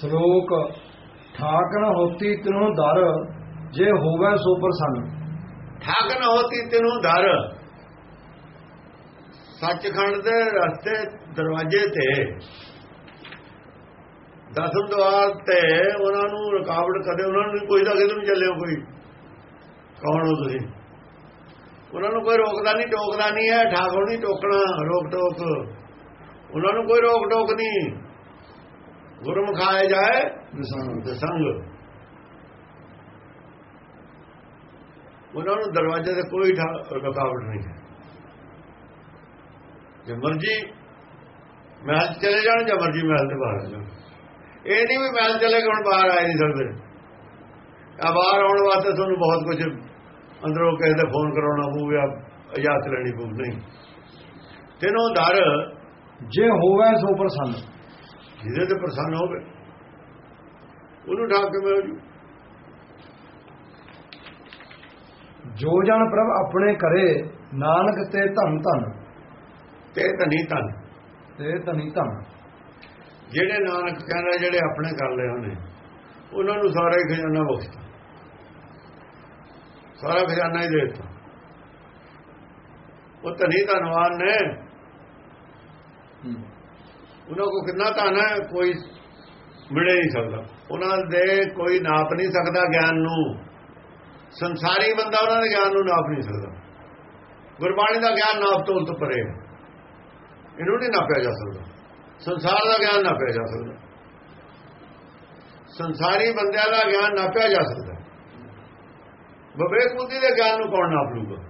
ਸ਼ਲੋਕ ਠਾਕ ਨ ਹੋਤੀ ਤਿਨੋਂ ਦਰ, ਜੇ ਹੋਵੇ ਸੋ ਪ੍ਰਸੰਨ। ਠਾਕ ਨ ਹੋਤੀ ਤੈਨੂੰ ਦਰ। ਸੱਚਖੰਡ ਦੇ ਰਸਤੇ ਦਰਵਾਜ਼ੇ ਤੇ, ਦਸਮ ਦਵਾਰ ਤੇ ਉਹਨਾਂ ਨੂੰ ਰੁਕਾਵਟ ਕਦੇ ਉਹਨਾਂ ਨੂੰ ਕੋਈ ਦਾ ਕਿਤੇ ਨੂੰ ਚੱਲਿਓ ਕੋਈ। ਕੌਣ ਹੋ ਤੁਸੀਂ? ਉਹਨਾਂ ਨੂੰ ਕੋਈ ਰੋਕਦਾ ਨਹੀਂ ਟੋਕਦਾ ਨਹੀਂ ਹੈ, ਠਾਕੁਰ ਨਹੀਂ ਟੋਕਣਾ ਰੋਕ ਟੋਕ ਉਹਨਾਂ ਨੂੰ ਕੋਈ ਰੋਕ ਟੋਕ ਨਹੀਂ ਗੁਰਮੁਖ ਆਏ ਜਾਏ ਵਿਸਾਨ ਸੰਗ ਉਹਨਾਂ ਨੂੰ ਦਰਵਾਜ਼ੇ ਤੇ ਕੋਈ ਰੁਕਾਵਟ ਨਹੀਂ ਹੈ। ਜੇ ਮਰਜ਼ੀ ਮਹਿਲ ਚਲੇ ਜਾਣ ਜਾਂ ਮਰਜ਼ੀ ਮਹਿਲ ਦੇ ਬਾਹਰ ਜਾਣ। ਇਹ ਨਹੀਂ ਵੀ ਮਹਿਲ ਚਲੇ ਕੇ ਹੁਣ ਬਾਹਰ ਆ ਨਹੀਂ ਸਕਦੇ। ਆ ਬਾਹਰ ਆਉਣ ਵਾਸਤੇ ਤੁਹਾਨੂੰ ਬਹੁਤ ਕੁਝ ਅੰਦਰੋਂ ਕਿਸੇ ਦੇ ਫੋਨ ਕਰਾਉਣਾ ਪਊਗਾ ਇਜਾਜ਼ਤ ਲੈਣੀ ਪਊ ਨਹੀਂ। ਤੈਨੂੰ ਦਰ ਜੇ ਹੋਵੇ ਸੋ ਪ੍ਰਸੰਨ। ਜਿਹਦੇ ਤੇ ਪ੍ਰਸੰਨ ਹੋਵੇ ਉਹਨੂੰ ਢਾਕ ਕੇ ਮਿਲ ਜੂ? ਜੋ ਜਨ ਪ੍ਰਭ ਆਪਣੇ ਕਰੇ ਨਾਨਕ ਤੇ ਧਨ ਧਨ। ਤੇ ਧਨੀ ਧਨ। ਤੇ ਧਨੀ ਧਨ। ਜਿਹੜੇ ਨਾਨਕ ਕਹਿੰਦਾ ਜਿਹੜੇ ਆਪਣੇ ਕਰ ਲਏ ਉਹਨੇ ਉਹਨਾਂ ਨੂੰ ਸਾਰਾ ਹੀ ਖਜ਼ਾਨਾ ਬਖਸ਼ਤਾ। ਸਾਰਾ ਖਜ਼ਾਨਾ ਹੀ ਦੇ ਦਿੱਤਾ। ਉਹ ਧਨੀ ਧਨਵਾਨ ਨੇ। ਉਹਨਾਂ ਕੋ ਕਿੰਨਾ ਧਨ ਹੈ, ਕੋਈ ਮਿਲੇ ਨਹੀਂ ਸਕਦਾ। ਉਹਨਾਂ ਦੇ ਕੋਈ ਨਾਪ ਨਹੀਂ ਸਕਦਾ ਗਿਆਨ ਨੂੰ। ਸੰਸਾਰੀ ਬੰਦਾ ਉਹਨਾਂ ਦੇ ਗਿਆਨ ਨੂੰ ਨਾਪ ਨਹੀਂ ਸਕਦਾ। ਗੁਰਬਾਣੀ ਦਾ ਗਿਆਨ ਨਾਪ ਤੋਂ ਉੱਤੇ ਪਰੇ ਹੈ। ਇਹਨੂੰ ਨਹੀਂ ਨਾਪਿਆ ਜਾ ਸਕਦਾ। ਸੰਸਾਰ ਦਾ ਗਿਆਨ ਨਾਪਿਆ ਜਾ ਸਕਦਾ। ਸੰਸਾਰੀ ਬੰਦਿਆਂ ਦਾ ਗਿਆਨ ਨਾਪਿਆ ਜਾ ਸਕਦਾ। ਵਿਵੇਕ ਬੁੱਧੀ ਦੇ ਗਿਆਨ ਨੂੰ ਕੌਣ ਨਾਪ ਲੂਗਾ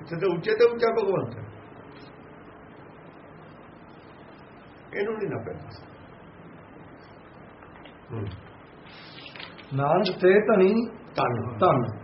ਇੱਥੇ ਤਾਂ ਉੱਚੇ ਤੇ ਉੱਚਾ ਭਗਵੰਤ ਹੈ। ਇਹਨੂੰ ਨਹੀਂ ਹੂੰ। ਨਾਨਕ ਤੇ ਧਨੀ ਧੰਨ। ਧਨ।